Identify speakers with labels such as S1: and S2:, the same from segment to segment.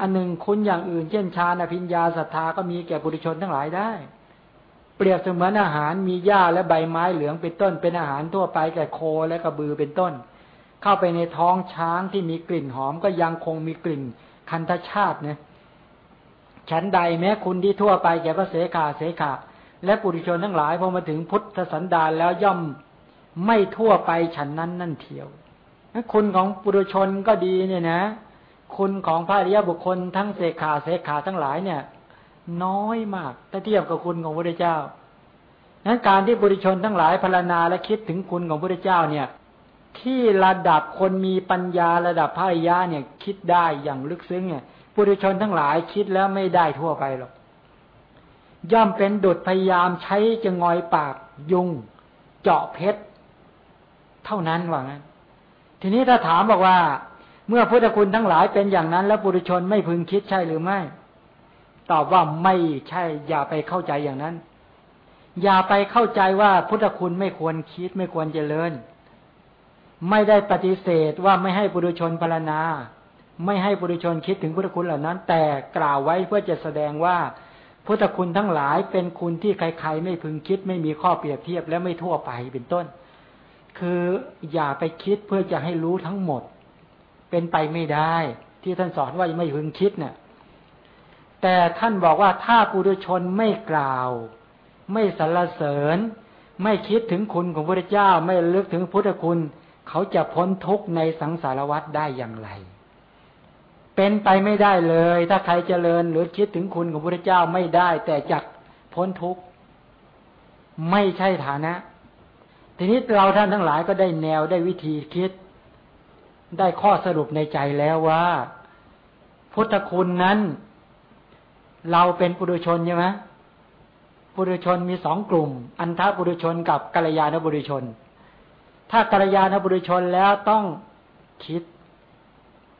S1: อันหนึ่งคุณอย่างอื่นเช่นชาณพิญญาศรัทธาก็มีแก่บุรุชนทั้งหลายได้ เปรียบเสมือนอาหารมีหญ้าและใบไม้เหลืองเป็นต้น เป็นอาหารทั่วไปแก่โคและกระบือเป็นต้น เข้าไปในท้องช้างที่มีกลิ่นหอมก็ยังคงมีกลิ่นคันธชาติเนี่ยฉันใดแม้คุณที่ทั่วไปแก่พระเสขาเสขาและปุถุชนทั้งหลายพอมาถึงพุทธสันดานแล้วย่อมไม่ทั่วไปฉันนั้นนั่นเทียวคุณของปุถุชนก็ดีเนี่ยนะ คุณของพระอริยบุคคลทั้งเสกขาเสกขาทั้งหลายเนี่ย น้อยมากถ้าเทียบกับคุณของพระเจ้านั้นการที่บุรุชนทั้งหลายพารณาและคิดถึงคุณของพระเจ้าเนี่ย ที่ระดับคนมีปัญญาระดับพระอริยะเนี่ย คิดได้อย่างลึกซึ้งเนี่ยปุถุชนทั้งหลายคิดแล้วไม่ได้ทั่วไปหรอกย่อมเป็นดุดพยายามใช้จะงอยปากยุง เจาะเพชร เท่านั้นว่างั้น ทีนี้ถ้าถามบอกว่า เมื่อพุทธคุณทั้งหลายเป็นอย่างนั้น แล้วปุถุชนไม่พึงคิดใช่หรือไม่ ตอบว่าไม่ใช่ อย่าไปเข้าใจอย่างนั้น อย่าไปเข้าใจว่าพุทธคุณไม่ควรคิดไม่ควรเจริญ ไม่ได้ปฏิเสธว่าไม่ให้ปุถุชนพารณาไม่ให้บุรุชนคิดถึงพุทธคุณเหล่านั้น แต่กล่าวไว้เพื่อจะแสดงว่าพุทธคุณทั้งหลายเป็นคุณที่ใครๆไม่พึงคิด ไม่มีข้อเปรียบเทียบและไม่ทั่วไปเป็นต้น คืออย่าไปคิดเพื่อจะให้รู้ทั้งหมด เป็นไปไม่ได้ ที่ท่านสอนว่าไม่พึงคิดเนี่ยแต่ท่านบอกว่าถ้าปุถุชนไม่กล่าว ไม่สรรเสริญ ไม่คิดถึงคุณของพระเจ้า ไม่ลึกถึงพุทธคุณ เขาจะพ้นทุกข์ในสังสารวัฏได้อย่างไร เป็นไปไม่ได้เลย ถ้าใครเจริญหรือคิดถึงคุณของพระเจ้าไม่ได้ แต่จักพ้นทุกข์ไม่ใช่ฐานะ ทีนี้เราท่านทั้งหลายก็ได้แนวได้วิธีคิด ได้ข้อสรุปในใจแล้วว่า พุทธคุณนั้น เราเป็นปุถุชนใช่ไหมปุถุชนมีสองกลุ่ม อันทปุถุชนกับกัลยาณบุรุชน ถ้ากัลยาณบุรุชนแล้วต้องคิด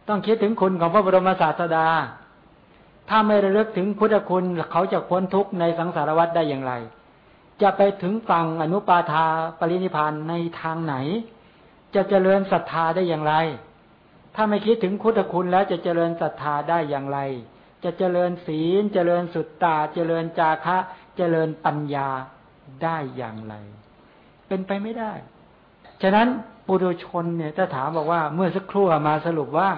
S1: ต้องคิดถึงคุณของพระบรมศาสดา ถ้าไม่ระลึกถึงพุทธคุณเขาจะพ้นทุกข์ในสังสารวัฏได้อย่างไร จะไปถึงฝั่งอนุปาทาปรินิพานในทางไหน จะเจริญศรัทธาได้อย่างไร ถ้าไม่คิดถึงพุทธคุณแล้วจะเจริญศรัทธาได้อย่างไร จะเจริญศีล เจริญสุตตา เจริญจาคะ เจริญปัญญาได้อย่างไร เป็นไปไม่ได้ ฉะนั้นปุถุชนเนี่ยถ้าถามบอกว่าเมื่อสักครู่มาสรุปว่า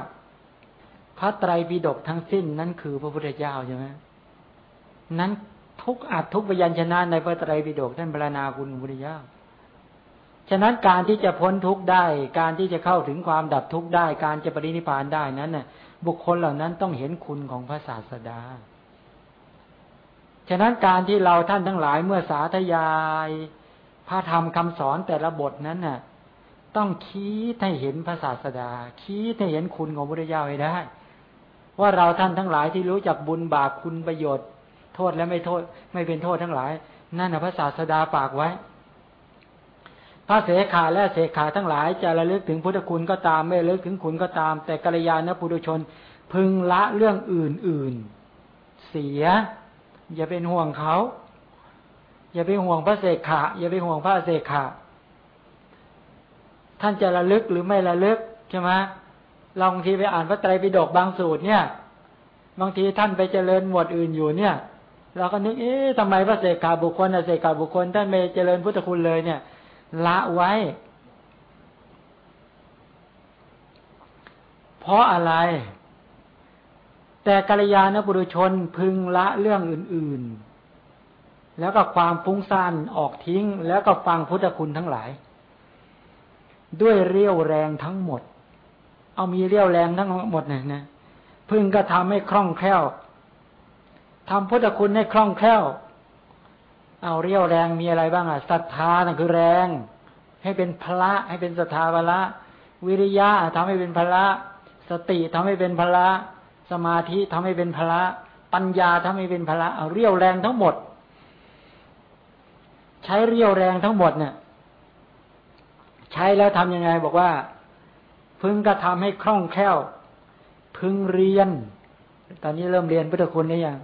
S1: พระไตรปิฎกทั้งสิ้นนั่นคือพระพุทธเจ้าใช่ไหมนั้นทุกอัดทุกพยัญชนะในพระไตรปิฎกท่านบรรณาคุณพระพุทธเจ้า ฉะนั้นการที่จะพ้นทุกข์ได้ การที่จะเข้าถึงความดับทุกข์ได้ การจะปรินิพานได้นั้นน่ะ บุคคลเหล่านั้นต้องเห็นคุณของพระศาสดา ฉะนั้นการที่เราท่านทั้งหลายเมื่อสาธยายพระธรรมคำสอนแต่ละบทนั้นน่ะ ต้องคิดให้เห็นพระศาสดาคิดให้เห็นคุณของพระพุทธเจ้าให้ได้ ว่าเราท่านทั้งหลายที่รู้จักบุญบาปคุณประโยชน์ โทษและไม่โทษ ไม่เป็นโทษทั้งหลาย นั่นนะพระศาสดาฝากไว้ พระเสขาและเสขาทั้งหลายจะระลึกถึงพุทธคุณก็ตามไม่ระลึกถึงคุณก็ตาม แต่กัลยาณปุถุชนพึงละเรื่องอื่นๆ เสีย อย่าเป็นห่วงเขาอย่าไปห่วงพระเสขาอย่าไปห่วงพระเสขาท่านจะระลึกหรือไม่ระลึกใช่ไหมลองทีไปอ่านพระไตรปิฎกบางสูตรเนี่ย บางทีท่านไปเจริญหมวดอื่นอยู่เนี่ย เราก็นึกเอ๊ะทำไมพระเสกขาบุคคลเสกขาบุคคลท่านไม่เจริญพุทธคุณเลยเนี่ย ละไว้ เพราะอะไร แต่กัลยาณบุรุชนพึงละเรื่องอื่น ๆ แล้วก็ความฟุ้งซ่านออกทิ้ง แล้วก็ฟังพุทธคุณทั้งหลาย ด้วยเรี่ยวแรงทั้งหมด เอามีเรี่ยวแรงทั้งหมดเนี่ยนะพึงก็ทำให้คล่องแคล่วทำพุทธคุณให้คล่องแคล่ว เอาเรี่ยวแรงมีอะไรบ้างอะศรัทธานั่นคือแรง ให้เป็นพละให้เป็นศรัทธาพละ วิริยะทำให้เป็นพละ สติทำให้เป็นพละ สมาธิทำให้เป็นพละ ปัญญาทำให้เป็นพละ เอาเรี่ยวแรงทั้งหมด ใช้เรี่ยวแรงทั้งหมดเนี่ยใช้แล้วทํำยังไงบอกว่า พึงกระทำให้คล่องแคล่ว พึงเรียน ตอนนี้เริ่มเรียนพุทธคุณนี่ยัง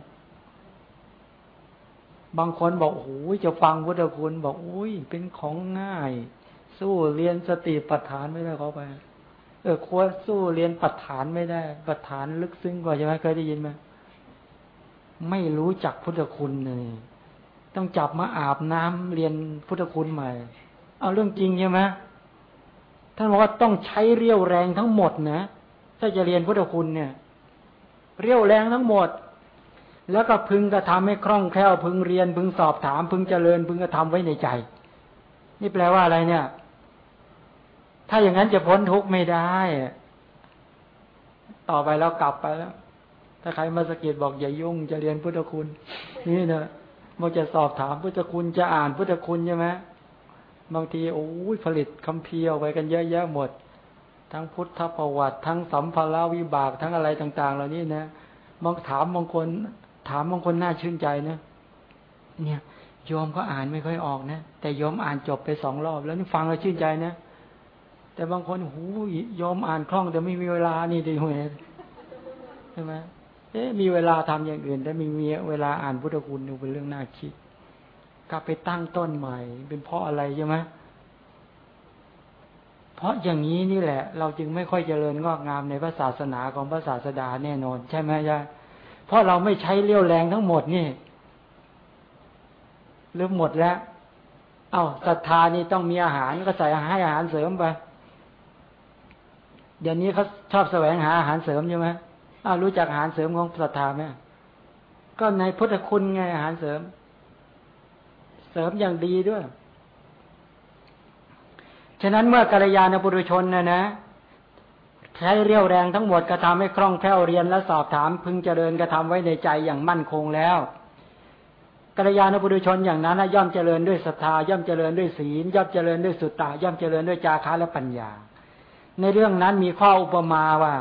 S1: บางคนบอกโอ้ยจะฟังพุทธคุณ บอกโอ้ยเป็นของง่าย สู้เรียนสติปัฏฐานไม่ได้เขาไป เออโค้ดสู้เรียนปัจฐานไม่ได้ปัจฐานลึกซึ้งกว่าใช่ไหมเคยได้ยินไหมไม่รู้จักพุทธคุณเลยต้องจับมาอาบน้ำเรียนพุทธคุณใหม่ เอาเรื่องจริงใช่ไหมท่านบอกว่าต้องใช้เรี่ยวแรงทั้งหมดนะถ้าจะเรียนพุทธคุณเนี่ย เรี่ยวแรงทั้งหมด แล้วก็พึงกระทำให้คล่องแคล่วพึงเรียนพึงสอบถาม พึงเจริญพึงกระทำไว้ในใจ นี่แปลว่าอะไรเนี่ย ถ้าอย่างนั้นจะพ้นทุกข์ไม่ได้ ต่อไปแล้วกลับไปแล้ว ถ้าใครมาสกิดบอกอย่ายุ่ง จะเรียนพุทธคุณ นี่นะมันจะสอบถามพุทธคุณจะอ่านพุทธคุณใช่ไหมบางทีโอ้ยผลิตคำเพียวไปกันเยอะแยะหมด ทั้งพุทธประวัติ ทั้งสัมภาระวิบากทั้งอะไรต่าง ๆ เหล่านี้นะบางถามบางคน ถามบางคนน่าชื่นใจนะเนี่ยโยมก็อ่านไม่ค่อยออกนะแต่โยมอ่านจบไปสองรอบแล้วนี่ฟังแล้วชื่นใจนะแต่บางคนหูยอมอ่านคล่องแต่ไม่มีเวลานี่ดีหัวใช่ไหมเอ๊ะมีเวลาทำอย่างอื่น แต่ไม่มีเวลาอ่านพุทธคุณเป็นเรื่องน่าคิดกลับไปตั้งต้นใหม่ เป็นเพราะอะไรใช่ไหมเพราะอย่างนี้นี่แหละ เราจึงไม่ค่อยเจริญงอกงามในพระศาสนาของพระศาสดาแน่นอน ใช่ไหมจ๊ะ เพราะเราไม่ใช้เลี้ยวแรงทั้งหมดนี่หรือหมดแล้ว เอา้าศรัทธานี่ต้องมีอาหารก็ใส่ให้อาหารเสริมไปเดี๋ยวนี้เขาชอบแสวงหาอาหารเสริมใช่ไหมอ้าวรู้จักอาหารเสริมของศรัทธาไหมก็ในพุทธคุณไงอาหารเสริม เสริมอย่างดีด้วย ฉะนั้นเมื่อกัลยาณบุรุชนนะนะ ใช้เรี่ยวแรงทั้งหมดกระทำให้คล่องแคล่วเรียนและสอบถามพึงเจริญกระทำไว้ในใจอย่างมั่นคงแล้วกัลยาณบุรุชนอย่างนั้นย่อมเจริญด้วยศรัทธาย่อมเจริญด้วยศีล ย่อมเจริญด้วยสุตตาย่อมเจริญด้วยจาคะและปัญญา ในเรื่องนั้นมีข้ออุปมาว่า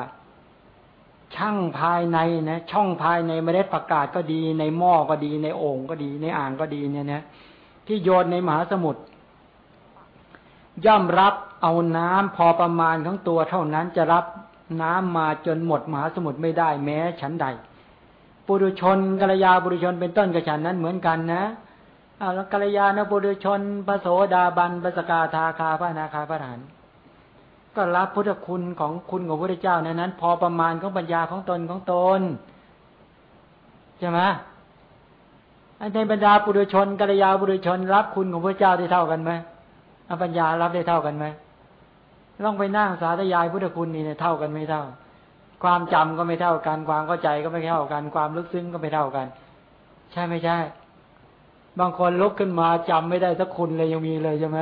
S1: ช่างภายในนะช่องภายในเมล็ดประกาศก็ดี ในหม้อก็ดี ในโอ่งก็ดี ในอ่างก็ดีเนี่ยนะที่โยนในมหาสมุทร ย่อมรับเอาน้ำพอประมาณของตัวเท่านั้นจะรับน้ำมาจนหมดมหาสมุทรไม่ได้แม้ชั้นใด ปุรุชนกัลยาปุรุชนเป็นต้นกระฉันนั้นเหมือนกันนะอาแล้วกัลยาณปุรุชนพระโสดาบันพระสกาทาคาพระนาคาพระหานก็รับพุทธคุณของคุณของพระเจ้านั้นนั้น พอประมาณของปัญญาของตนของตนใช่ไหมอันในบรรดาปุถุชนกัลยาปุถุชนรับคุณของพระเจ้าได้เท่ากันไหม อาปัญญารับได้เท่ากันไหมลองไปนั่งสาธยายพุทธคุณนี่เนี่ยเท่ากันไม่เท่า ความจำก็ไม่เท่ากัน ความเข้าใจก็ไม่เท่ากัน ความลึกซึ้งก็ไม่เท่ากัน ใช่ไม่ใช่ บางคนลุกขึ้นมาจำไม่ได้สักคุณเลยยังมีเลยใช่ไหม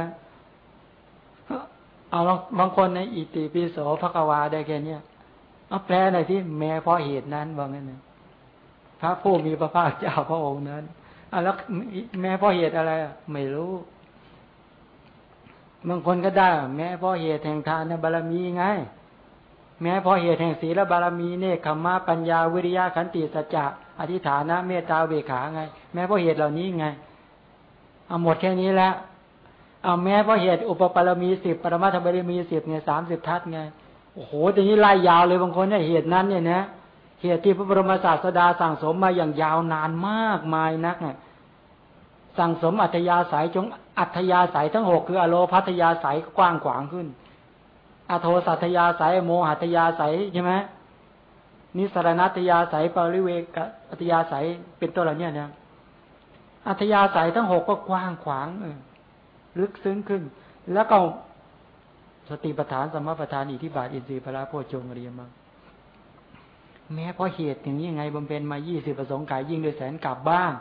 S1: เอาบางคนในอิติปิโสภควาได้แค่นี้เอาแปลหน่อยที่แม้เพราะเหตุนั้นว่างั้นนะพระผู้มีพระภาคเจ้าพระองค์นั้นอะแล้วแม้เพราะเหตุอะไร ไม่รู้ บางคนก็ได้ แม้เพราะเหตุแห่งทานบารมีไง แม้เพราะเหตุแห่งศีลบารมีเนคขมะปัญญาวิริยะขันติสัจจะอธิฐานะเมตตาเวขาไง แม้เพราะเหตุเหล่านี้ไง เอาหมดแค่นี้แล้วเอาแม้เพราะเหตุอุปปารมีสิบปรมาธบารมีสิบเนี่ยสามสิบทัศไงโอ้โหแต่นี้ไล่ยาวเลยบางคนเนี่ยเหตุนั้นเนี่ยนะเหตุที่พระบรมศาสดาสั่งสมมาอย่างยาวนานมากมายนักเนี่ยสั่งสมอัธยาศัยจง อัธยาศัยทั้งหกคืออโลพัทยาศัยกว้างขวางขึ้น อโทสัตยาศัยโมหัตยาศัยใช่ไหมนิสรณัตยาศัยปริเวกอัตยาศัยเป็นตัวอะไรเนี่ยนะอัธยาศัยทั้งหกก็กว้างขวางเออลึกซึ้งขึ้น แล้วก็สติปัฏฐานสมปัฏฐานอิทิบาทอินทรีย์พระโพชงอริยมรรคแม้เพราะเหตุอย่างนี้ยังไงบำเพ็ญมายี่สิบประสงค์ขายยิ่งด้วยแสนกลับบ้าง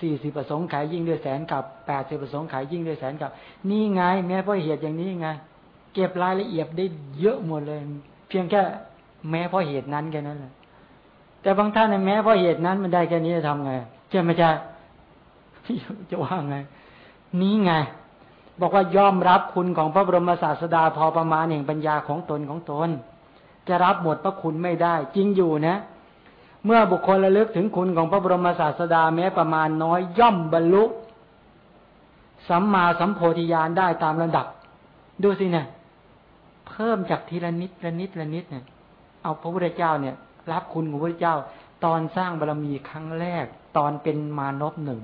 S1: สี่สิบประสงค์ขายยิ่งด้วยแสนกับแปดสิบประสงค์ขายยิ่งด้วยแสนกับ นี่ไง แม้เพราะเหตุอย่างนี้ไงเก็บรายละเอียดได้เยอะหมดเลย เพียงแค่แม้เพราะเหตุนั้นแค่นั้นแหละแต่บางท่านแม้เพราะเหตุนั้นมันได้แค่นี้จะทำไงใช่ไหมจ๊ะจะว่าไง นี้ไง บอกว่ายอมรับคุณของพระบรมศาสดาพอประมาณแห่งปัญญาของตนของตน จะรับหมดพระคุณไม่ได้ จริงอยู่นะ เมื่อบุคคลระลึกถึงคุณของพระบรมศาสดาแม้ประมาณน้อยย่อมบรรลุสัมมาสัมโพธิญาณได้ตามระดับ ดูสิเนี่ย เพิ่มจากทีละนิดละนิดละนิดเนี่ย เอาพระพุทธเจ้าเนี่ย รับคุณของพระพุทธเจ้า ตอนสร้างบารรมีครั้งแรก ตอนเป็นมานพหนึ่ง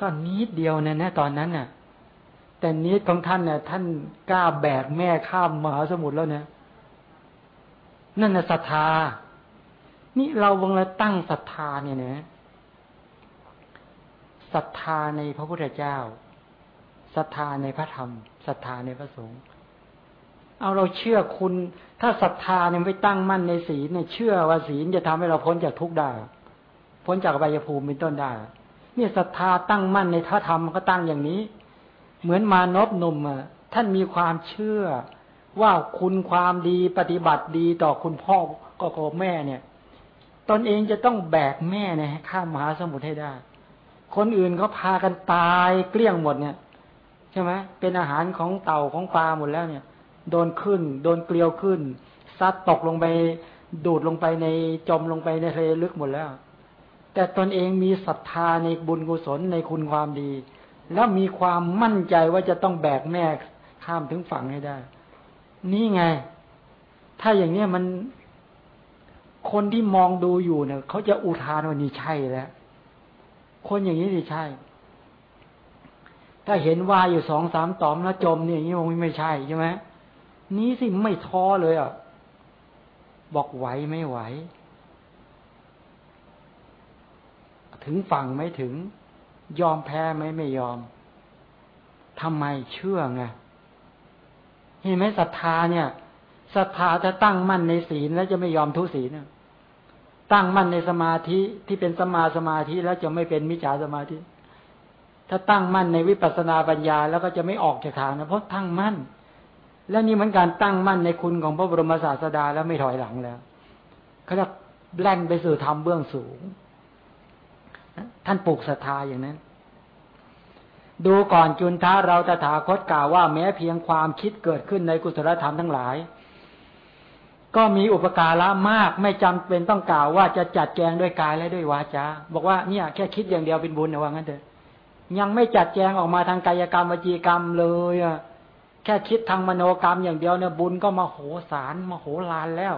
S1: ก็นิดเดียวเนี่ยนะตอนนั้นน่ะ แต่นี้ของท่านเนี่ยท่านกล้าแบกแม่ข้ามมหาสมุทรแล้วเนี่ยนั่นน่ะศรัทธา นี่เราวงละตั้งศรัทธาเนี่ยนะศรัทธาในพระพุทธเจ้าศรัทธาในพระธรรมศรัทธาในพระสงฆ์เอาเราเชื่อคุณ ถ้าศรัทธาเนี่ยไม่ตั้งมั่นในศีลเนี่ยเชื่อว่าศีลจะทำให้เราพ้นจากทุกข์ได้ พ้นจากใบยภูมิเป็นต้นได้เนี่ยศรัทธาตั้งมั่นในพระธรรมก็ตั้งอย่างนี้ เหมือนมานพนมอะท่านมีความเชื่อว่าคุณความดีปฏิบัติดีต่อคุณพ่อก็แม่เนี่ย ตนเองจะต้องแบกแม่เนี่ยข้ามมหาสมุทรให้ได้ คนอื่นเขาพากันตายเกลี้ยงหมดเนี่ย ใช่ไหมเป็นอาหารของเต่าของปลาหมดแล้วเนี่ย โดนขึ้น โดนเกลียวขึ้นซัดตกลงไปดูดลงไปในจมลงไปในทะเลลึกหมดแล้ว แต่ตนเองมีศรัทธาในบุญกุศลในคุณความดี แล้วมีความมั่นใจว่าจะต้องแบกแม่ข้ามถึงฝั่งให้ได้ นี่ไง ถ้าอย่างเนี้ยมัน คนที่มองดูอยู่เนี่ยเขาจะอุทานว่านี่ใช่แล้ว คนอย่างนี้นี่ใช่ ถ้าเห็นว่าอยู่สองสามตอมแล้วจมเนี่ยอย่างนี้คงไม่ใช่ใช่ไหมนี้สิไม่ท้อเลยอะ บอกไหวไม่ไหว ถึงฝั่งไม่ถึง ยอมแพ้ไหมไม่ยอมทำไมเชื่อไงเห็นไหมศรัทธาเนี่ยศรัทธาจะตั้งมั่นในศีลแล้วจะไม่ยอมทุศีล ตั้งมั่นในสมาธิที่เป็นสมาสมาธิแล้วจะไม่เป็นมิจฉาสมาธิ ถ้าตั้งมั่นในวิปัสสนาปัญญาแล้วก็จะไม่ออกจากทางนะเพราะตั้งมั่น และนี่เหมือนการตั้งมั่นในคุณของพระบรมศาสดาแล้วไม่ถอยหลังแล้วเขาจะแล่นไปสู่ธรรมเบื้องสูง ท่านปลูกศรัทธาอย่างนั้น ดูก่อนจุนท้าเราตถาคตกล่าวว่าแม้เพียงความคิดเกิดขึ้นในกุศลธรรมทั้งหลาย ก็มีอุปการะมากไม่จำเป็นต้องกล่าวว่าจะจัดแจงด้วยกายและด้วยวาจาบอกว่าเนี่ยแค่คิดอย่างเดียวเป็นบุญนะว่างั้นเถอะยังไม่จัดแจงออกมาทางกายกรรมวจีกรรมเลยอะแค่คิดทางมโนกรรมอย่างเดียวเนี่ยบุญก็มาโหสารมาโหลานแล้ว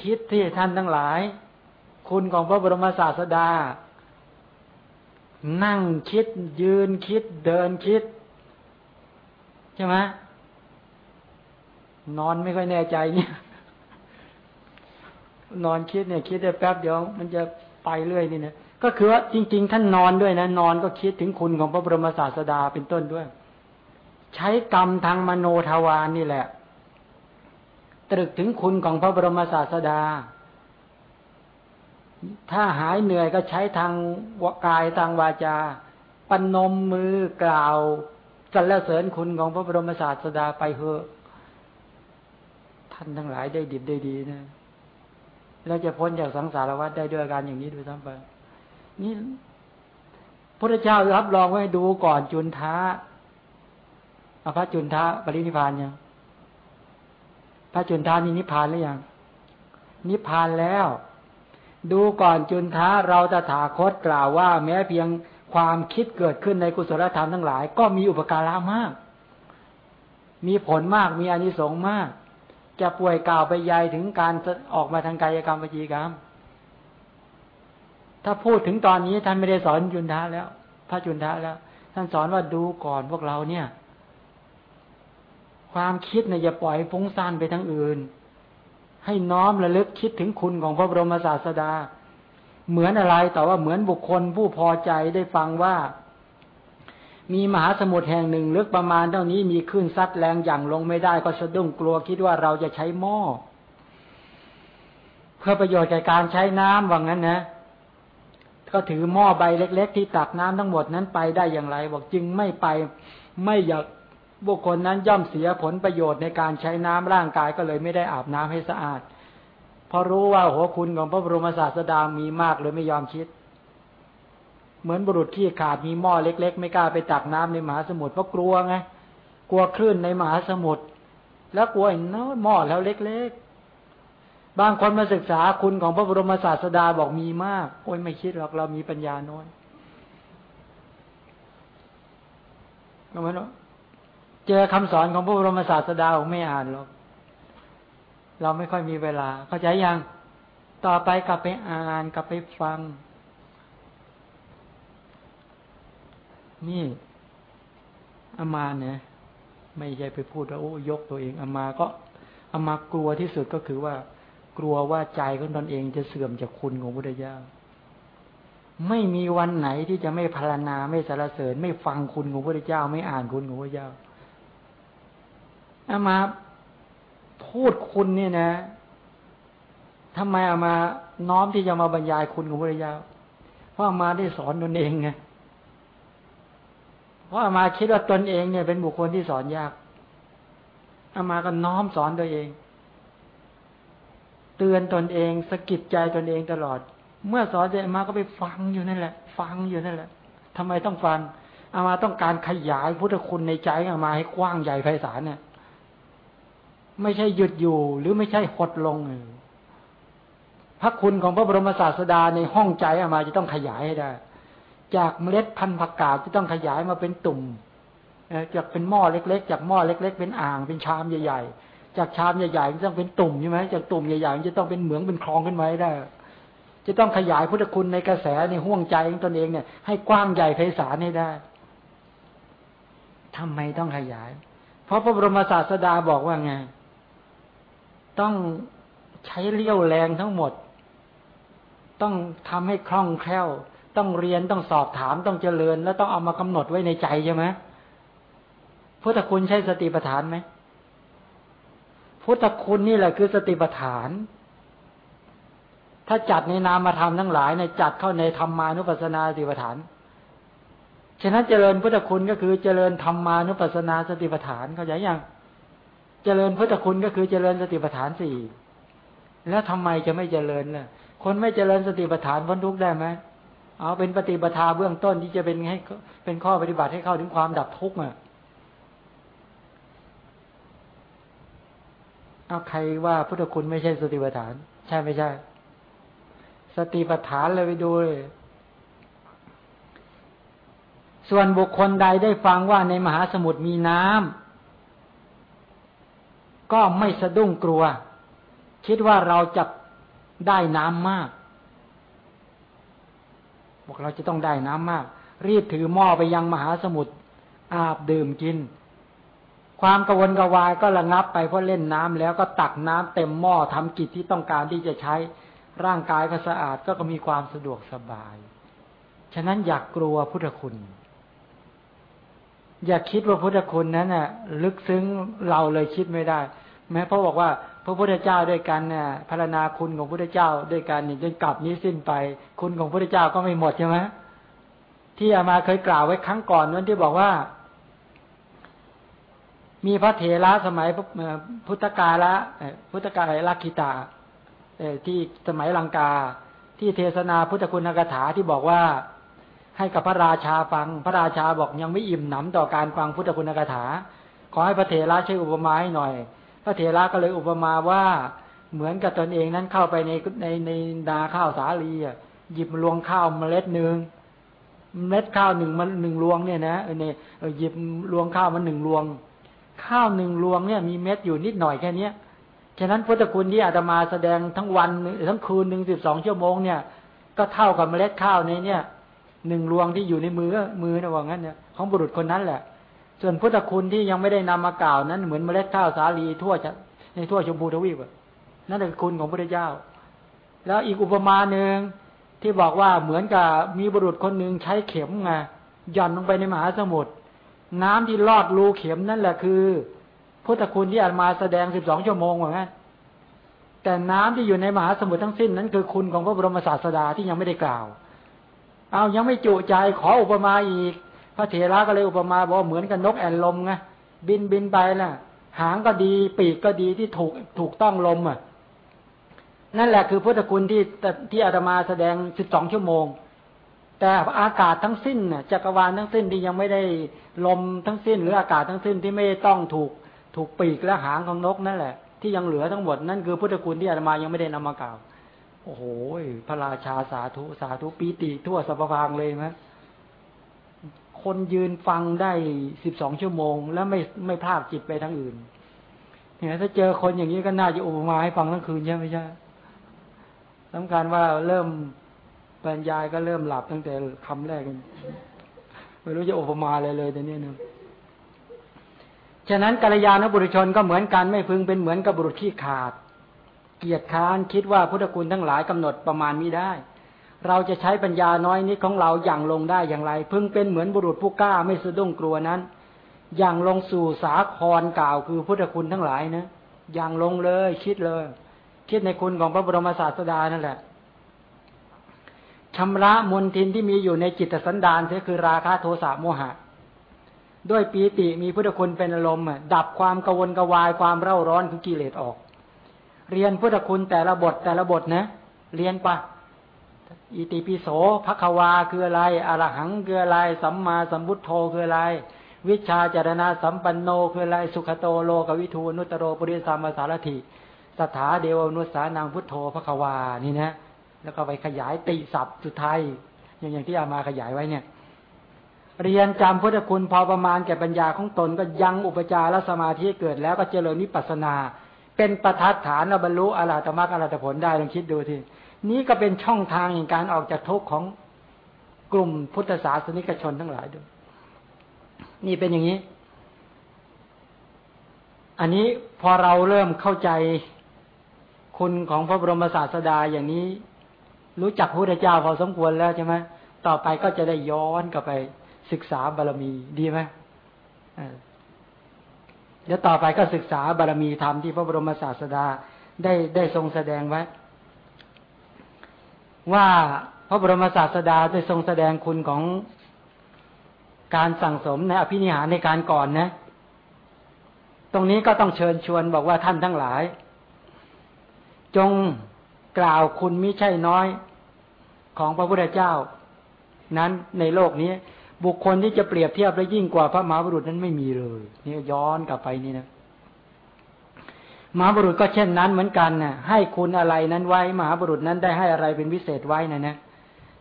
S1: คิดที่ท่านทั้งหลาย คุณของพระบรมศาสดา นั่งคิดยืนคิดเดินคิด ใช่ไหม นอนไม่ค่อยแน่ใจเนี่ย นอนคิดเนี่ย คิดได้แป๊บเดียวมันจะไปเรื่อยนี่เนี่ยก็คือว่าจริง ๆ ท่านนอนด้วยนะ นอนก็คิดถึงคุณของพระบรมศาสดาเป็นต้นด้วย ใช้กรรมทางมโนทวารนนี่แหละ ตรึกถึงคุณของพระบรมศาสดา ถ้าหายเหนื่อยก็ใช้ทางวกายทางวาจาปนมมือกล่าวสรรเสริญคุณของพระบรมศาสดาไปเถอะานทั้งหลายได้ดิบได้ดีนะแล้วจะพ้นจากสังสารวัฏได้ด้วยการอย่างนี้ด้วยซ้ำไปนี่พระเจ้ารับรองไว้ดูก่อนจุนท้าอพระจุนท้าปรินิพานยังพระจุนท้านี่นิพานหรือยังนิพานแล้ว ดูก่อนจุนท้าเราตถาคตกล่าวว่า แม้เพียงความคิดเกิดขึ้นในกุศลธรรมทั้งหลาย ก็มีอุปการะมาก มีผลมากมีอานิสงส์มาก จะป่วยกล่าวไปยายถึงการออกมาทางกายกรรมวิจีกรรม ถ้าพูดถึงตอนนี้ท่านไม่ได้สอนจุนทะแล้ว พระจุนทะแล้ว ท่านสอนว่าดูก่อนพวกเราเนี่ย ความคิดเนี่ยอย่าปล่อยฟุ้งซ่านไปทั้งอื่น ให้น้อมระลึกคิดถึงคุณของพระบรมศาสดา เหมือนอะไรแต่ว่าเหมือนบุคคลผู้พอใจได้ฟังว่า มีมหาสมุทรแห่งหนึ่งลึกประมาณเท่านี้มีขึ้นซัดแรงอย่างลงไม่ได้ก็สะดุ้งกลัวคิดว่าเราจะใช้หม้อเพื่อประโยชน์แก่การใช้น้ำว่างั้นนะ ก็ถือหม้อใบเล็ก ๆ ที่ตักน้ำทั้งหมดนั้นไปได้อย่างไร บอกจึงไม่ไปไม่อยากบุคคลนั้นย่อมเสียผลประโยชน์ในการใช้น้ำร่างกายก็เลยไม่ได้อาบน้ำให้สะอาดเพราะรู้ว่าหัวคุณของพระบรมศาสดามีมากเลยไม่ยอมคิด เหมือนบุรุษที่ขาดมีหม้อเล็ก ๆ ไม่กล้าไปตักน้ำในมหาสมุทรเพราะกลัวไงกลัวคลื่นในมหาสมุทรแล้วกลัวเห็นหม้อแล้วเล็ก ๆ บางคนมาศึกษาคุณของพระบรมศาสดาบอกมีมากโอ้ยไม่คิดหรอกเรามีปัญญาน้อยก็ไม่รู้เจอคำสอนของพระบรมศาสดาผมไม่อ่านหรอกเราไม่ค่อยมีเวลา เข้าใจยัง ต่อไปกลับไปอ่านกลับไปฟัง นี่อามาเนี่ยไม่ใช่ไปพูดว่าโอ้ยกตัวเองอามาก็อามากลัวที่สุดก็คือว่า กลัวว่าใจของตนเองจะเสื่อมจากคุณของพุทธเจ้า ไม่มีวันไหนที่จะไม่พารณาไม่สรรเสริญ ไม่ฟังคุณของพระเจ้า ไม่อ่านคุณของพระเจ้าอามาพูดคุณเนี่ยนะทำไมอามาน้อมที่จะมาบรรยายคุณของพระเจ้าเพราะอามาได้สอนตนเองไง เพราะอามาคิดว่าตนเองเนี่ยเป็นบุคคลที่สอนยากอามาก็น้อมสอนตัวเอง เตือนตนเองสะกิดใจตนเองตลอด เมื่อสอนเสร็จมาก็ไปฟังอยู่นั่นแหละ ฟังอยู่นั่นแหละทำไมต้องฟังอามาต้องการขยายพุทธคุณในใจอามาให้กว้างใหญ่ไพศาลเนี่ย ไม่ใช่หยุดอยู่ หรือไม่ใช่หดลงพระคุณของพระบรมศาสดาในห้องใจอามาจะต้องขยายให้ได้ จากเมล็ดพันธุ์ผักกาดจะต้องขยายมาเป็นตุ่มจากเป็นหม้อเล็ก ๆ จากหม้อเล็ก ๆ เป็นอ่างเป็นชามใหญ่ ๆ จากชามใหญ่ๆจะต้องเป็นตุ่มใช่ไหมจากตุ่มใหญ่ๆจะต้องเป็นเหมืองเป็นคลองขึ้นมาได้ จะต้องขยายพุทธคุณในกระแสในห่วงใจของตนเองเนี่ย ให้กว้างใหญ่ไพศาลให้ได้ทำไมต้องขยาย เพราะพระบรมศาสดาบอกว่าไง ต้องใช้เลี้ยวแรงทั้งหมด ต้องทำให้คล่องแคล่ว ต้องเรียนต้องสอบถามต้องเจริญ แล้วต้องเอามากำหนดไว้ในใจใช่ไหมพุทธคุณใช่สติปัฏฐานไหมพุทธคุณนี่แหละคือสติปัฏฐาน ถ้าจัดในนามธรรมทั้งหลายในจัดเข้าในธรรมานุปัสสนาสติปัฏฐานฉะนั้นเจริญพุทธคุณก็คือเจริญธรรมานุปัสสนาสติปัฏฐานเข้าใจยังเจริญพุทธคุณก็คือเจริญสติปัฏฐานสี่แล้วทำไมจะไม่เจริญล่ะคนไม่เจริญสติปัฏฐานพ้นทุกข์ได้ไหม เอาเป็นปฏิปทาเบื้องต้นที่จะเป็นให้เป็นข้อปฏิบัติให้เข้าถึงความดับทุกข์อะเอาใครว่าพุทธคุณไม่ใช่สติปัฏฐาน ใช่ไม่ใช่ สติปัฏฐานเลยไปดูเลยส่วนบุคคลใดได้ฟังว่าในมหาสมุทรมีน้ำก็ไม่สะดุ้งกลัว คิดว่าเราจะได้น้ำมาก บอกเราจะต้องได้น้ำมาก รีบถือหม้อไปยังมหาสมุทรอาบดื่มกิน ความกวนกวายก็ระงับไปเพราะเล่นน้ำแล้วก็ตักน้ำเต็มหม้อทำกิจที่ต้องการที่จะใช้ร่างกายก็สะอาดก็มีความสะดวกสบาย ฉะนั้นอยากกลัวพุทธคุณ อย่าคิดว่าพุทธคุณนั้นน่ะ ลึกซึ้งเราเลยคิดไม่ได้ แม้เพราะบอกว่า พระพุทธเจ้าด้วยกันเนี่ยพารณาคุณของพระพุทธเจ้าด้วยกันนี่จนกลับนี้สิ้นไป คุณของพระพุทธเจ้าก็ไม่หมดใช่ไหมที่อามาเคยกล่าวไว้ครั้งก่อนนั้นที่บอกว่า มีพระเถระสมัยพุทธกาละพุทธกาลกิตาที่สมัยลังกา ที่เทศนาพุทธคุณกถาที่บอกว่า ให้กับพระราชาฟัง พระราชาบอกยังไม่อิ่มหนำต่อการฟังพุทธคุณกถา ขอให้พระเถระช่วยอุปมาให้หน่อย พระเถระก็เลยอุปมาว่าเหมือนกับตนเองนั้นเข้าไปในในในนาข้าวสาลีอะหยิบรวงข้าวเมล็ดหนึ่งเมล็ดข้าวหนึ่งมันหนึ่งรวงเนี่ยนะเออเนี่ยหยิบรวงข้าวมันหนึ่งรวง ข้าวหนึ่งรวงเนี่ยมีเม็ดอยู่นิดหน่อยแค่เนี้ยฉะนั้นพุทธคุณที่อาตมาแสดงทั้งวันทั้งคืนหนึ่งสิบสองชั่วโมงเนี่ยก็เท่ากับเมล็ดข้าวในเนี่ยหนึ่งรวงที่อยู่ในมือมือนะว่างั้นเนี่ยของบุรุษคนนั้นแหละ ส่วนพุทธคุณที่ยังไม่ได้นำมากล่าวนั้นเหมือนเมล็ดข้าวสาลีทั่วจะในทั่วชมพูทวีปนั่นคือคุณของพระเจ้า แล้วอีกอุปมาหนึ่งที่บอกว่าเหมือนกับมีบุรุษคนหนึ่งใช้เข็มไงหย่อนลงไปในมหาสมุทรน้ำที่ลอดรูเข็มนั่นแหละคือ พุทธคุณที่อามาแสดงสิบสองชั่วโมงเหมือนกันแต่น้ำที่อยู่ในมหาสมุทรทั้งสิ้นนั้นคือคุณของพระบรมศาสดาที่ยังไม่ได้กล่าว เอายังไม่จุใจขออุปมาอีก ระเถระก็เลยอุปมาบอกเหมือนกับนกแอ่นลมไงบินบินไปน่ะ หางก็ดีปีกก็ดีที่ถูกถูกต้องลมอะ นั่นแหละคือพุทธคุณที่ที่อาตมาแสดงสิบสองชั่วโมง แต่อากาศทั้งสิ้นน่ะจักรวาลทั้งสิ้นที่ยังไม่ได้ลมทั้งสิ้น หรืออากาศทั้งสิ้นที่ไม่ต้องถูกถูกปีกและหางของนกนั่นแหละ ที่ยังเหลือทั้งหมดนั่นคือพุทธคุณที่อาตมายังไม่ได้นำมากล่าวโอ้โหพระราชาสาธุสาธุปีติทั่วสัพพางเลยไหม คนยืนฟังได้สิบสองชั่วโมง แล้วไม่ไม่พลาดจิตไปทั้งอื่นเนี่ยถ้าเจอคนอย่างนี้ก็น่าจะอุปมาให้ฟังทั้งคืนใช่ไหมใช่สำคัญว่าเริ่มบรรยายก็เริ่มหลับตั้งแต่คำแรกไม่รู้จะอุปมาอะไรเลยแต่เนี้ยนึงฉะนั้นกัลยาณบุรุชนก็เหมือนกันไม่พึงเป็นเหมือนกับบุรุษที่ขาด เกียรติค้านคิดว่าพุทธคุณทั้งหลายกำหนดประมาณนี้ได้ เราจะใช้ปัญญาน้อยนิดของเราอย่างลงได้อย่างไร พึงเป็นเหมือนบุรุษผู้กล้าไม่สะดุ้งกลัวนั้น อย่างลงสู่สาครกล่าวคือพุทธคุณทั้งหลายนะอย่างลงเลยคิดเลย คิดในคุณของพระบรมศาสดานั่นแหละชำระมนทินที่มีอยู่ในจิตสันดานก็คือราคะโทสะโมหะ ด้วยปีติมีพุทธคุณเป็นอารมณ์ดับความกวนกวายความเร่าร้อนคือกิเลสออก เรียนพุทธคุณแต่ละบทแต่ละบทนะ เรียนปะ อิติปิโสภควาคืออะไรอรหังคืออะไร สัมมาสัมพุทโธคืออะไร วิชาจารณาสัมปันโนคืออะไร สุขโตโลกวิทูนุตโรปุริสามาสารถิสถาเดวนุสานังพุทโธภควานี่นะ แล้วก็ไปขยายติศัพท์สุดท้ายอย่างอย่างที่อามาขยายไว้เนี่ย เรียนจำพุทธคุณพอประมาณแก่ปัญญาของตนก็ยังอุปจารสมาธิเกิดแล้วก็เจริญนิปัสนา เป็นประทัดฐานบรรลุอรหัตมรรคอรหัตผลได้ลองคิดดูที นี้ก็เป็นช่องทางในการออกจากทุกข์ของกลุ่มพุทธศาสนิกชนทั้งหลายด้วย นี่เป็นอย่างนี้ อันนี้พอเราเริ่มเข้าใจคุณของพระบรมศาสดาอย่างนี้ รู้จักพระพุทธเจ้าพอสมควรแล้วใช่ไหมต่อไปก็จะได้ย้อนกลับไปศึกษาบารมีดีไหมเดี๋ยวต่อไปก็ศึกษาบารมีธรรมที่พระบรมศาสดาได้ได้ทรงแสดงไว้ ว่าพระบรมศาสดาได้ทรงแสดงคุณของการสั่งสมในอภินิหารในการก่อนนะ ตรงนี้ก็ต้องเชิญชวนบอกว่าท่านทั้งหลาย จงกล่าวคุณมิใช่น้อยของพระพุทธเจ้า นั้นในโลกนี้ บุคคลที่จะเปรียบเทียบและยิ่งกว่าพระมหาบุรุษนั้นไม่มีเลย นี่ย้อนกลับไปนี่นะ มหาบุรุษก็เช่นนั้นเหมือนกันนะ่ะ ให้คุณอะไรนั้นไว้มหาบุรุษนั้นได้ให้อะไรเป็นวิเศษไว้นะนะ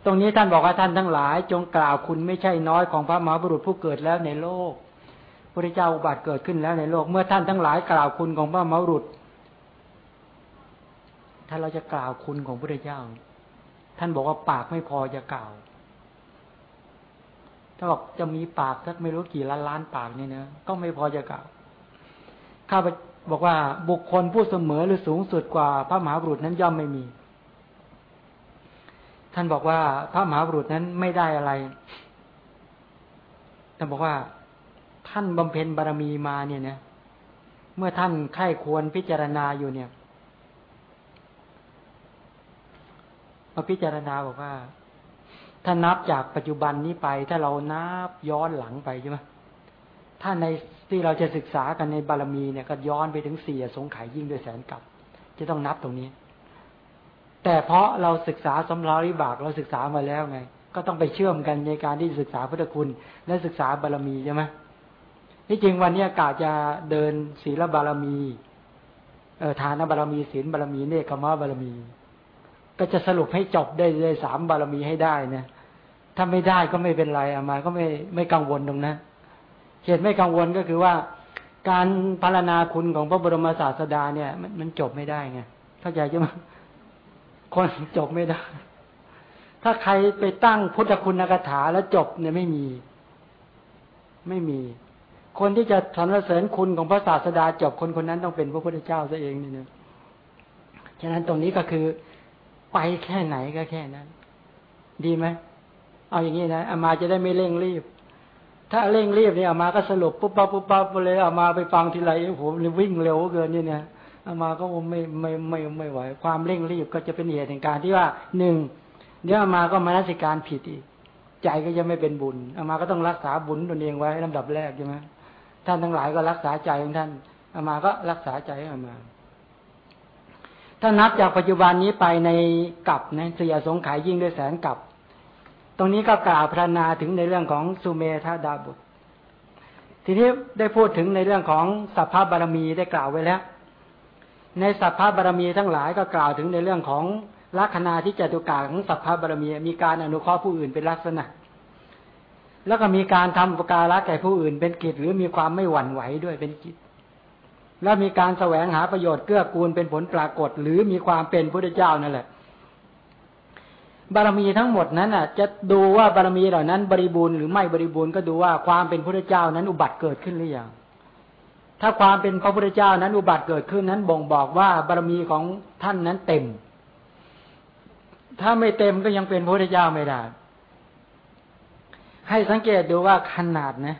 S1: ตรงนี้ท่านบอกว่าท่านทั้งหลาย จงกล่าวคุณไม่ใช่น้อยของพระมหาบุรุษผู้เกิดแล้วในโลกพระเจ้าอุบัติเกิดขึ้นแล้วในโลก เมื่อท่านทั้งหลายกล่าวคุณของพระมหาบุรุษ ถ้าเราจะกล่าวคุณของพระเจ้า ท่านบอกว่าปากไม่พอจะกล่าวถ้าบอกจะมีปากสักไม่รู้กี่ล้านล้านปากนี่นะก็ไม่พอจะกล่าวข้า บอกว่าบุคคลผู้เสมอหรือสูงสุดกว่าพระมหาบุรุษนั้นย่อมไม่มี ท่านบอกว่าพระมหาบุรุษนั้นไม่ได้อะไร ท่านบอกว่า ท่านบำเพ็ญบารมีมาเนี่ยนะ เมื่อท่านไข้ควรพิจารณาอยู่เนี่ยมาพิจารณาบอกว่า ถ้านับจากปัจจุบันนี้ไป ถ้าเรานับย้อนหลังไปใช่ไหมถ้าใน ที่เราจะศึกษากันในบารมีเนี่ยก็ย้อนไปถึงสี่สงไขยิ่งด้วยแสนกับจะต้องนับตรงนี้ แต่เพราะเราศึกษาสำราริบากเราศึกษามาแล้วไง ก็ต้องไปเชื่อมกันในการที่ศึกษาพุทธคุณ และศึกษาบารมีใช่ไหมที่จริงวันนี้กาจะเดินศีลบารมีเออทานบารมีศีลบารมีเนคขมาบารมี ก็จะสรุปให้จบได้เลยสามบารมีให้ได้นะถ้าไม่ได้ก็ไม่เป็นไรอามาก็ไม่ไม่กังวลตรงนั้น เหตุไม่กังวลก็คือว่า การพารณาคุณของพระบรมศาสดาเนี่ย มันมันจบไม่ได้ไงเข้าใจใช่ไหมคนจบไม่ได้ ถ้าใครไปตั้งพุทธคุณกถาแล้วจบเนี่ยไม่มี ไม่มี คนที่จะสรรเสริญคุณของพระศาสดาจบคนคนนั้นต้องเป็นพระพุทธเจ้าซะเองเนี่ยฉะนั้นตรงนี้ก็คือไปแค่ไหนก็แค่นั้น ดีไหมเอาอย่างนี้นะอามาจะได้ไม่เร่งรีบ ถ้าเร่งรีบเนี่ยอามาก็สรุปปุ๊บปั๊บปุ๊บปั๊บเลยอามาไปฟังทีไรผมวิ่งเร็วเกินนี่เนี่ยอามาก็ไม่ไม่ไม่ไม่ไหวความเร่งรีบก็จะเป็นเหตุแห่งการที่ว่าหนึ่งเดี๋ยวอามาก็มานัสิการผิดอีก ใจก็จะไม่เป็นบุญอามาก็ต้องรักษาบุญตนเองไว้ลำดับแรกใช่ไหมท่านทั้งหลายก็รักษาใจของท่านอามาก็รักษาใจอามา ถ้านับจากปัจจุบันนี้ไปในกับนะเสียสงขายยิ่งด้วยแสนกับ ตรงนี้ก็กล่าวพรรณนาถึงในเรื่องของสุเมธาดาบุตร ทีนี้ได้พูดถึงในเรื่องของสัพพะบารมีได้กล่าวไว้แล้ว ในสัพพะบารมีทั้งหลายก็กล่าวถึงในเรื่องของลักษณะที่จตุกาของสัพพะบารมี มีการอนุเคราะห์ผู้อื่นเป็นลักษณะ แล้วก็มีการทำประการะแก่ผู้อื่นเป็นกิจหรือมีความไม่หวั่นไหวด้วยเป็นกิจ แล้วมีการแสวงหาประโยชน์เกื้อกูลเป็นผลปรากฏ หรือมีความเป็นพระเจ้านั่นแหละ บารมีทั้งหมดนั้นอะ จะดูว่าบารมีเหล่านั้น บริบูรณ์หรือไม่บริบูรณ์ก็ดูว่าความเป็นพระเจ้านั้นอุบัติเกิดขึ้นหรือยังถ้าความเป็นพระพุทธเจ้านั้นอุบัติเกิดขึ้นนั้นบ่งบอกว่าบารมีของท่านนั้นเต็ม ถ้าไม่เต็มก็ยังเป็นพระพุทธเจ้าไม่ได้ ให้สังเกตดูว่าขนาดนะ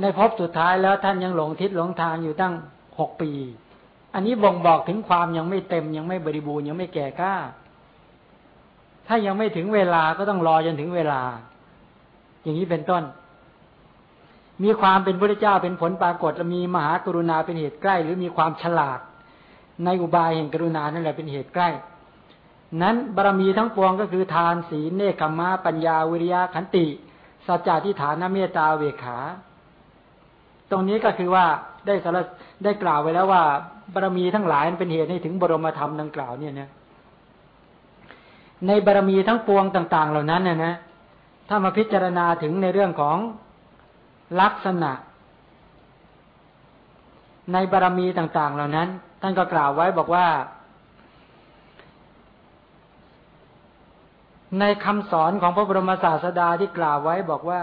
S1: ในภพสุดท้ายแล้วท่านยังหลงทิศหลงทางอยู่ตั้งหกปี อันนี้บ่งบอกถึงความยังไม่เต็มยังไม่บริบูรณ์ยังไม่แก่กล้า ถ้ายังไม่ถึงเวลาก็ต้องรอจนถึงเวลา อย่างนี้เป็นต้น มีความเป็นพระเจ้าเป็นผลปรากฏมีมหากรุณาเป็นเหตุใกล้ หรือมีความฉลาด ในอุบายแห่งกรุณานั่นแหละเป็นเหตุใกล้ นั้นบารมีทั้งปวงก็คือทานศีลเนคขมะปัญญาวิริยะขันติสัจจะทิฏฐานเมตตาเวขา ตรงนี้ก็คือว่าได้สารได้กล่าวไว้แล้วว่าบารมีทั้งหลายเป็นเหตุให้ถึงบรมธรรมดังกล่าวเนี่ยนะ ในบารมีทั้งปวงต่าง ๆ เหล่านั้นนะนะถ้ามาพิจารณาถึงในเรื่องของลักษณะ ในบารมีต่าง ๆ เหล่านั้น ท่านก็กล่าวไว้บอกว่า ในคำสอนของพระบรมศาสดาที่กล่าวไว้บอกว่า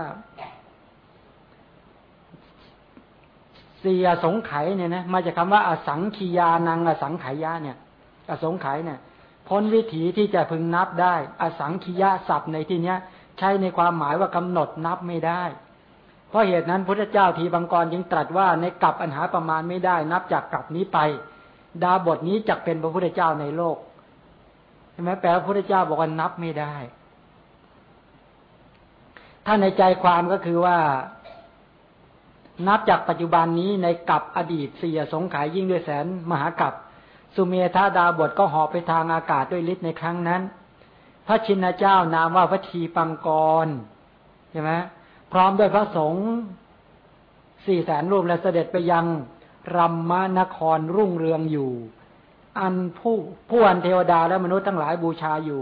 S1: เสียสงไขเนี่ยนะมาจากคาว่าอสังคียานังอสังขายะเนี่ย อสงไขเนี่ย พ้นวิถีที่จะพึงนับได้ อสังคียะศัพท์ในที่เนี้ย ใช้ในความหมายว่ากำหนดนับไม่ได้ เพราะเหตุนั้นพระเจ้าทีบังกรจึงตรัสว่าในกลับอันหาประมาณไม่ได้ นับจากกลับนี้ไป ดาบทนี้จักเป็นพระพุทธเจ้าในโลกใช่ไหมแปลว่าพระพุทธเจ้าบอกว่านับไม่ได้ ถ้าในใจความก็คือว่า นับจากปัจจุบันนี้ในกลับอดีตเสียสงขายยิ่งด้วยแสนมหากับ สุเมธาดาบทก็หอบไปทางอากาศด้วยฤทธิ์ในครั้งนั้น พระชินเจ้านามว่าพระทีปังกรใช่ไหมพร้อมด้วยพระสงฆ์สี่แสนรูปและเสด็จไปยังรัมมานครรุ่งเรืองอยู่ อันผู้ผู้อันเทวดาและมนุษย์ทั้งหลายบูชาอยู่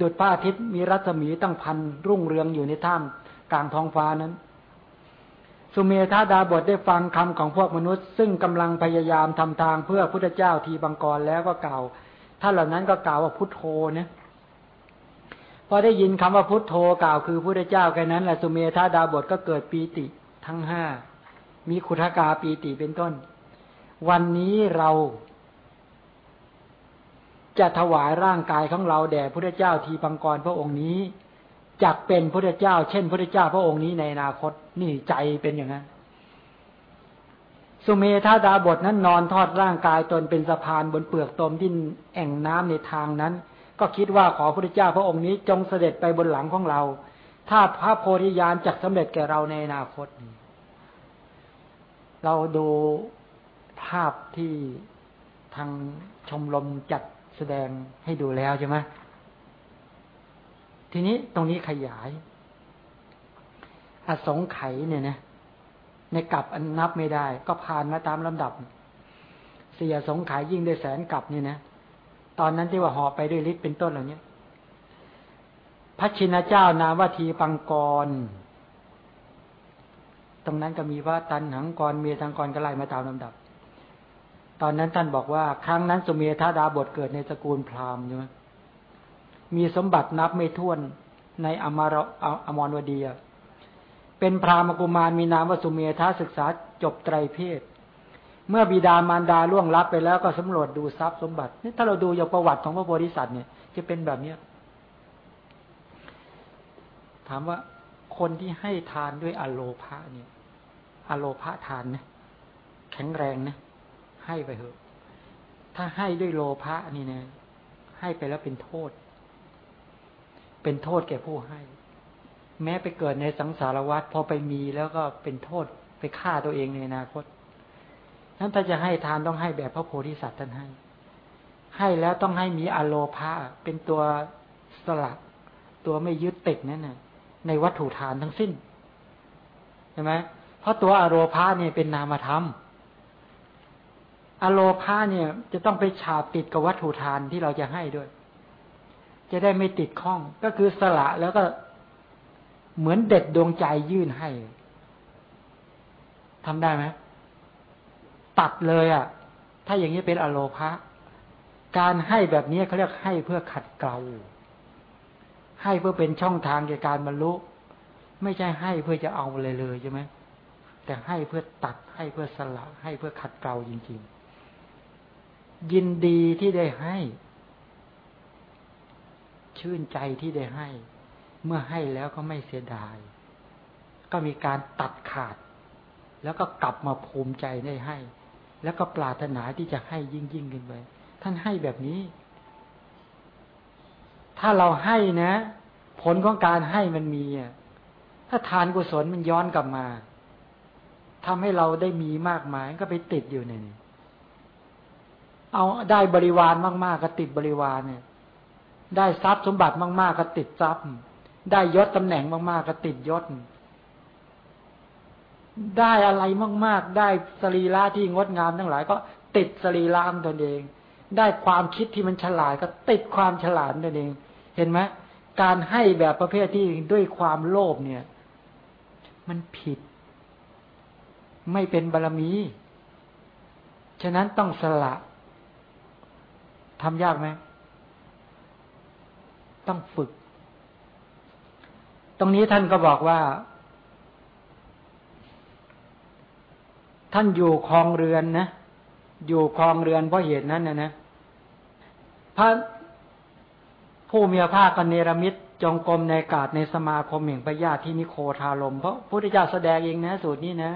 S1: ดุจพระอาทิตย์มีรัศมีตั้งพันรุ่งเรืองอยู่ในถ้ำกลางท้องฟ้านั้น สุเมธาดาบทได้ฟังคำของพวกมนุษย์ ซึ่งกำลังพยายามทำทางเพื่อพุทธเจ้าทีบังกรแล้วก็กล่าวท่านเหล่านั้นก็กล่าวว่าพุทโธเนี่ยพอได้ยินคำว่าพุทโธกล่าวคือพระเจ้าแค่นั้นแหละสุเมธาดาบทก็เกิดปีติทั้งห้ามีขุทกาปีติเป็นต้น วันนี้เรา จะถวายร่างกายของเราแด่พระเจ้าทีปังกรพระองค์นี้ จักเป็นพระเจ้า เช่นพระเจ้าพระองค์นี้ในอนาคต นี่ใจเป็นอย่างนั้นสุเมธาดาบทนั้นนอนทอดร่างกายตนเป็นสะพานบนเปลือกตมที่แอ่งน้ำในทางนั้น ก็คิดว่าขอพระเจ้าพระองค์นี้จงเสด็จไปบนหลังของเรา ถ้าพระโพธิญาณจักสำเร็จแก่เราในอนาคต เราดูภาพที่ทางชมรมจัดแสดงให้ดูแล้วใช่ไหม ทีนี้ตรงนี้ขยาย อสงไขยเนี่ยนะในกลับอันนับไม่ได้ ก็ผ่านมาตามลำดับ เสียสงไขยยิ่งได้แสนกลับเนี่ยนะตอนนั้นที่ว่าหอไปด้วยฤทธิ์เป็นต้นเหล่านี้พระชินเจ้านามว่าทีปังกร ตรงนั้นก็มีว่าตันหังกรเมียทังกรก็ไล่มาตามลำดับ ตอนนั้นท่านบอกว่า ครั้งนั้นสุเมธาดาบทเกิดในสกุลพราหมณ์ใช่ไหม มีสมบัตินับไม่ถ้วนในอมารอมรวดีเป็นพราหมกุมารมีนามวสุเมธาศึกษาจบไตรเพศ เมื่อบิดามารดาล่วงลับไปแล้วก็สำรวจดูทรัพย์สมบัตินี่ถ้าเราดูย่างประวัติของพระโพธิสัตว์เนี่ย จะเป็นแบบเนี้ยถามว่าคนที่ให้ทานด้วยอโลภะเนี่ย อโลภะทานนะแข็งแรงนะให้ไปเถอะ ถ้าให้ด้วยโลภะนี่นะให้ไปแล้วเป็นโทษ เป็นโทษแก่ผู้ให้ แม้ไปเกิดในสังสารวัฏพอไปมีแล้วก็เป็นโทษไปฆ่าตัวเองในอนาคตนั้นถ้าจะให้ทานต้องให้แบบพระโพธิสัตว์ท่านให้ ให้แล้วต้องให้มีอโลภาเป็นตัวสลักตัวไม่ยึดติดนั่นน่ะในวัตถุทานทั้งสิ้นใช่ไหมเพราะตัวอโลภาเนี่ยเป็นนามธรรมอโลภาเนี่ยจะต้องไปฉาบติดกับวัตถุทานที่เราจะให้ด้วย จะได้ไม่ติดข้อง ก็คือสละแล้วก็เหมือนเด็ดดวงใจยื่นให้ทำได้ไหมตัดเลยอะ ถ้าอย่างนี้เป็นอโลภะการให้แบบนี้เขาเรียกให้เพื่อขัดเกลาให้เพื่อเป็นช่องทางแก่การบรรลุ ไม่ใช่ให้เพื่อจะเอาเลยเลยใช่ไหมแต่ให้เพื่อตัดให้เพื่อสละ ให้เพื่อขัดเกลาจริง ๆ ยินดีที่ได้ให้ ชื่นใจที่ได้ให้ เมื่อให้แล้วก็ไม่เสียดาย ก็มีการตัดขาด แล้วก็กลับมาภูมิใจได้ให้ แล้วก็ปรารถนาที่จะให้ยิ่งยิ่งขึ้นไปท่านให้แบบนี้ ถ้าเราให้นะ ผลของการให้มันมีอะถ้าทานกุศลมันย้อนกลับมาทำให้เราได้มีมากมายก็ไปติดอยู่ในนี้เอาได้บริวารมาก ๆ ก็ติดบริวารเนี่ย ได้ทรัพย์สมบัติมาก ๆ ก็ติดทรัพย์ ได้ยศตำแหน่งมาก ๆ ก็ติดยศ ได้อะไรมาก ๆ ได้สรีระที่งดงามทั้งหลาย ก็ติดสรีระตนเอง ได้ความคิดที่มันฉลาดก็ติดความฉลาดตนเอง เห็นไหมการให้แบบประเภทที่ด้วยความโลภเนี่ย มันผิด ไม่เป็นบารรมี ฉะนั้นต้องสละทำยากไหม ต้องฝึก ตรงนี้ท่านก็บอกว่า ท่านอยู่คลองเรือนนะ อยู่คลองเรือนเพราะเหตุนั้นนะนะพระผู้มีพระภาคกเนรมิตจงกรมในกาศในสมาคมแห่งพระญาติที่นิโคทารมเพราะพุทธเจ้าแสดงเองนะ สูตรนี้นะ